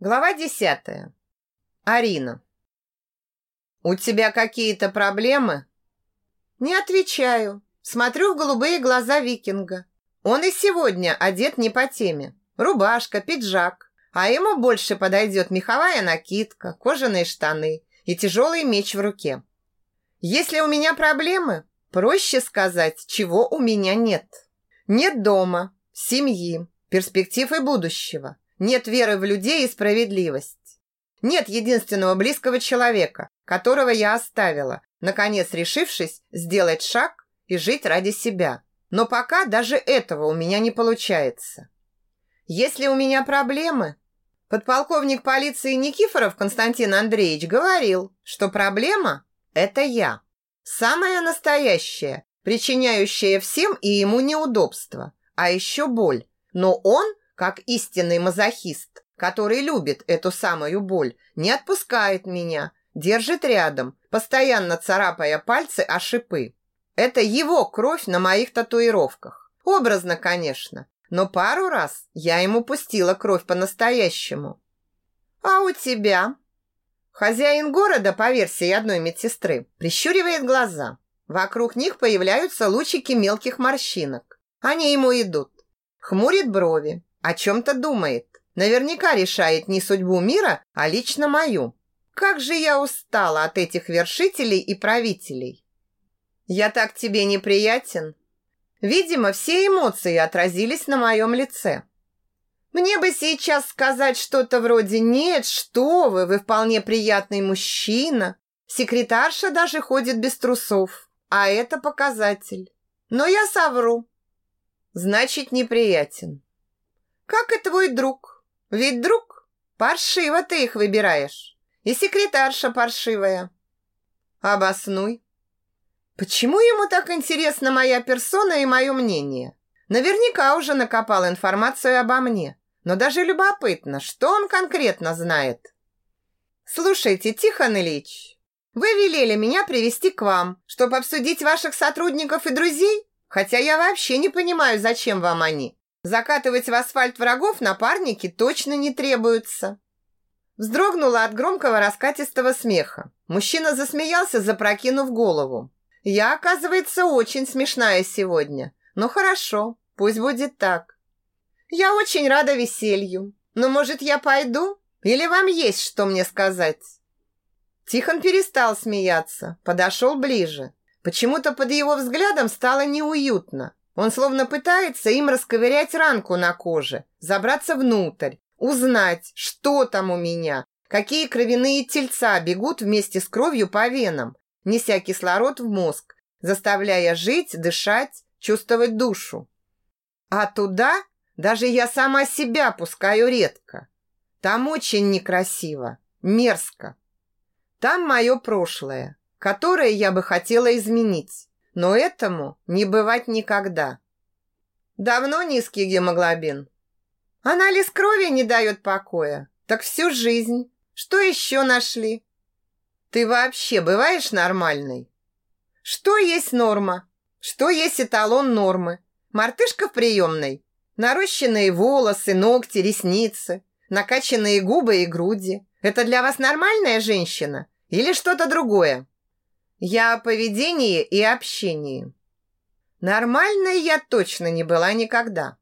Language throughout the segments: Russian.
Глава десятая. Арина. «У тебя какие-то проблемы?» Не отвечаю. Смотрю в голубые глаза викинга. Он и сегодня одет не по теме. Рубашка, пиджак. А ему больше подойдет меховая накидка, кожаные штаны и тяжелый меч в руке. Если у меня проблемы, проще сказать, чего у меня нет. Нет дома, семьи, перспектив и будущего. Нет веры в людей и справедливость. Нет единственного близкого человека, которого я оставила, наконец решившись сделать шаг и жить ради себя. Но пока даже этого у меня не получается. Если у меня проблемы, подполковник полиции Никифоров Константин Андреевич говорил, что проблема – это я. Самая настоящая, причиняющая всем и ему неудобства, а еще боль. Но он – как истинный мазохист, который любит эту самую боль, не отпускает меня, держит рядом, постоянно царапая пальцы о шипы. Это его кровь на моих татуировках. Образно, конечно, но пару раз я ему пустила кровь по-настоящему. А у тебя? Хозяин города, по версии одной медсестры, прищуривает глаза. Вокруг них появляются лучики мелких морщинок. Они ему идут. Хмурит брови, о чем-то думает. Наверняка решает не судьбу мира, а лично мою. Как же я устала от этих вершителей и правителей. Я так тебе неприятен. Видимо, все эмоции отразились на моем лице. Мне бы сейчас сказать что-то вроде «Нет, что вы, вы вполне приятный мужчина». Секретарша даже ходит без трусов, а это показатель. Но я совру. Значит, неприятен. Как и твой друг. Ведь друг, паршиво ты их выбираешь. И секретарша паршивая. Обоснуй. Почему ему так интересна моя персона и мое мнение? Наверняка уже накопал информацию обо мне. Но даже любопытно, что он конкретно знает. Слушайте, Тихон Ильич, вы велели меня привести к вам, чтобы обсудить ваших сотрудников и друзей? Хотя я вообще не понимаю, зачем вам они. Закатывать в асфальт врагов напарники точно не требуется. Вздрогнула от громкого раскатистого смеха. Мужчина засмеялся, запрокинув голову. Я, оказывается, очень смешная сегодня. Но хорошо, пусть будет так. Я очень рада веселью. Но, может, я пойду? Или вам есть что мне сказать? Тихон перестал смеяться, подошел ближе. Почему-то под его взглядом стало неуютно. Он словно пытается им расковырять ранку на коже, забраться внутрь, узнать, что там у меня, какие кровяные тельца бегут вместе с кровью по венам, неся кислород в мозг, заставляя жить, дышать, чувствовать душу. А туда даже я сама себя пускаю редко. Там очень некрасиво, мерзко. Там мое прошлое, которое я бы хотела изменить. Но этому не бывать никогда. Давно низкий гемоглобин. Анализ крови не дает покоя. Так всю жизнь. Что еще нашли? Ты вообще бываешь нормальной? Что есть норма? Что есть эталон нормы? Мартышка в приемной? Нарощенные волосы, ногти, ресницы, накачанные губы и груди. Это для вас нормальная женщина или что-то другое? Я о поведении и общении. Нормальной я точно не была никогда.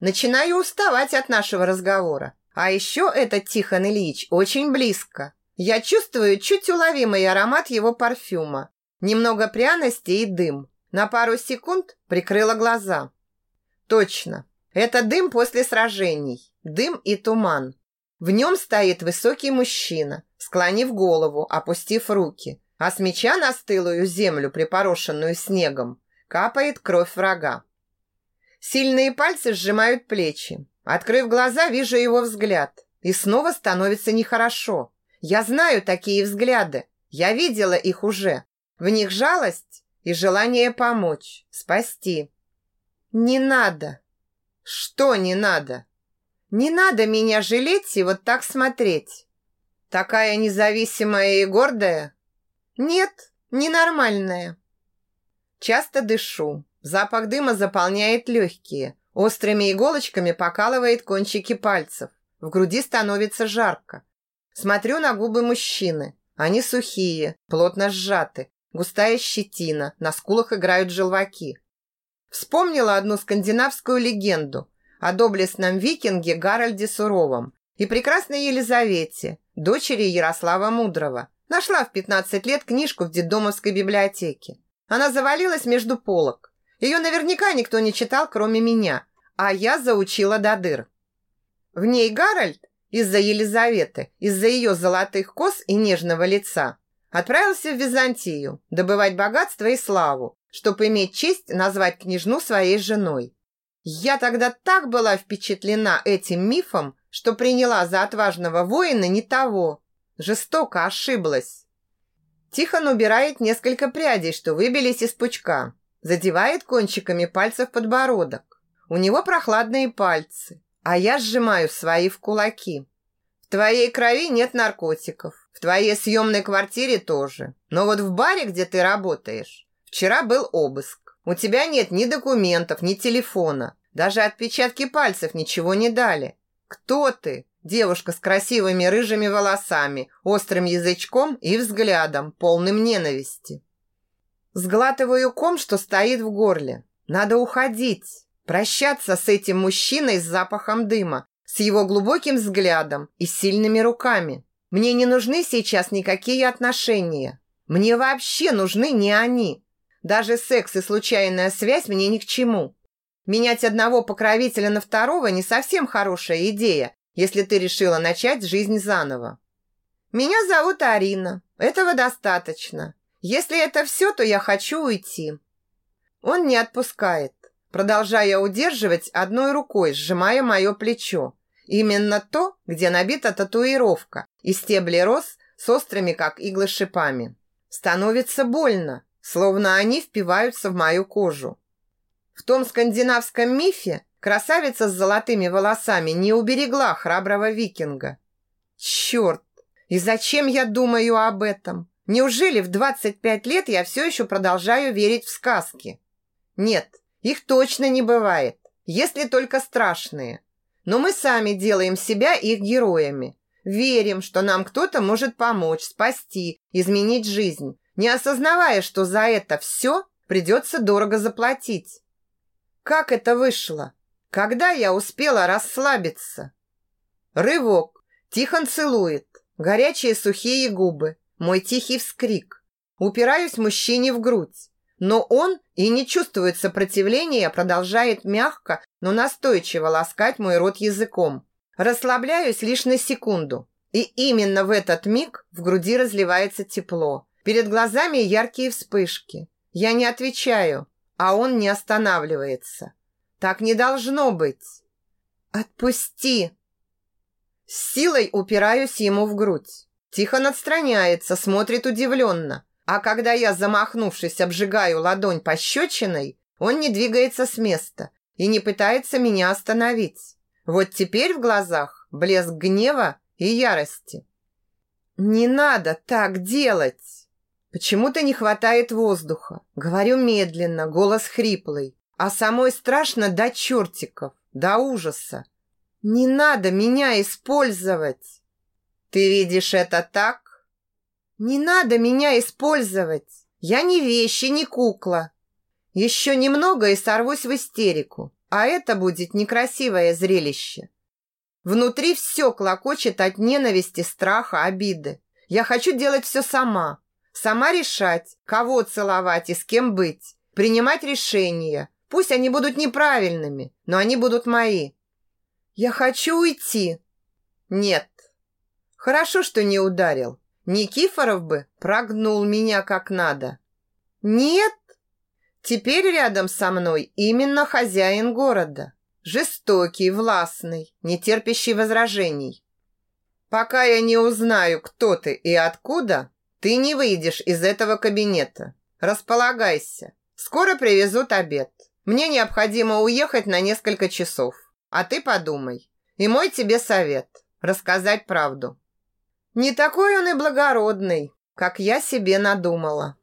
Начинаю уставать от нашего разговора. А еще этот Тихон Ильич очень близко. Я чувствую чуть уловимый аромат его парфюма. Немного пряности и дым. На пару секунд прикрыла глаза. Точно. Это дым после сражений. Дым и туман. В нем стоит высокий мужчина, склонив голову, опустив руки а с меча на стылую землю, припорошенную снегом, капает кровь врага. Сильные пальцы сжимают плечи. Открыв глаза, вижу его взгляд. И снова становится нехорошо. Я знаю такие взгляды. Я видела их уже. В них жалость и желание помочь, спасти. Не надо. Что не надо? Не надо меня жалеть и вот так смотреть. Такая независимая и гордая, нет, ненормальная. Часто дышу. Запах дыма заполняет легкие. Острыми иголочками покалывает кончики пальцев. В груди становится жарко. Смотрю на губы мужчины. Они сухие, плотно сжаты, густая щетина, на скулах играют желваки. Вспомнила одну скандинавскую легенду о доблестном викинге Гарольде Суровом и прекрасной Елизавете, дочери Ярослава Мудрого. Нашла в 15 лет книжку в детдомовской библиотеке. Она завалилась между полок. Ее наверняка никто не читал, кроме меня, а я заучила до дыр. В ней Гарольд из-за Елизаветы, из-за ее золотых кос и нежного лица, отправился в Византию добывать богатство и славу, чтобы иметь честь назвать княжну своей женой. Я тогда так была впечатлена этим мифом, что приняла за отважного воина не того. Жестоко ошиблась. Тихон убирает несколько прядей, что выбились из пучка. Задевает кончиками пальцев подбородок. У него прохладные пальцы, а я сжимаю свои в кулаки. В твоей крови нет наркотиков. В твоей съемной квартире тоже. Но вот в баре, где ты работаешь, вчера был обыск. У тебя нет ни документов, ни телефона. Даже отпечатки пальцев ничего не дали. Кто ты? Девушка с красивыми рыжими волосами, острым язычком и взглядом, полным ненависти. Сглатываю ком, что стоит в горле. Надо уходить, прощаться с этим мужчиной с запахом дыма, с его глубоким взглядом и сильными руками. Мне не нужны сейчас никакие отношения. Мне вообще нужны не они. Даже секс и случайная связь мне ни к чему. Менять одного покровителя на второго не совсем хорошая идея, если ты решила начать жизнь заново. Меня зовут Арина. Этого достаточно. Если это все, то я хочу уйти. Он не отпускает, продолжая удерживать одной рукой, сжимая мое плечо. Именно то, где набита татуировка и стебли роз с острыми, как иглы, шипами. Становится больно, словно они впиваются в мою кожу. В том скандинавском мифе красавица с золотыми волосами не уберегла храброго викинга. Черт! И зачем я думаю об этом? Неужели в 25 лет я все еще продолжаю верить в сказки? Нет, их точно не бывает, если только страшные. Но мы сами делаем себя их героями. Верим, что нам кто-то может помочь, спасти, изменить жизнь, не осознавая, что за это все придется дорого заплатить. Как это вышло? Когда я успела расслабиться? Рывок. Тихон целует. Горячие сухие губы. Мой тихий вскрик. Упираюсь мужчине в грудь. Но он и не чувствует сопротивления, продолжает мягко, но настойчиво ласкать мой рот языком. Расслабляюсь лишь на секунду. И именно в этот миг в груди разливается тепло. Перед глазами яркие вспышки. Я не отвечаю, а он не останавливается. Так не должно быть. Отпусти. С силой упираюсь ему в грудь. Тихон отстраняется, смотрит удивленно. А когда я, замахнувшись, обжигаю ладонь пощечиной, он не двигается с места и не пытается меня остановить. Вот теперь в глазах блеск гнева и ярости. «Не надо так делать!» Почему-то не хватает воздуха. Говорю медленно, голос хриплый. А самой страшно до чертиков, до ужаса. Не надо меня использовать. Ты видишь это так? Не надо меня использовать. Я не вещи, не кукла. Еще немного и сорвусь в истерику. А это будет некрасивое зрелище. Внутри все клокочет от ненависти, страха, обиды. Я хочу делать все сама. Сама решать, кого целовать и с кем быть. Принимать решения. Пусть они будут неправильными, но они будут мои. Я хочу уйти. Нет. Хорошо, что не ударил. Никифоров бы прогнул меня как надо. Нет. Теперь рядом со мной именно хозяин города. Жестокий, властный, не терпящий возражений. Пока я не узнаю, кто ты и откуда, ты не выйдешь из этого кабинета. Располагайся. Скоро привезут обед. Мне необходимо уехать на несколько часов. А ты подумай. И мой тебе совет – рассказать правду. Не такой он и благородный, как я себе надумала.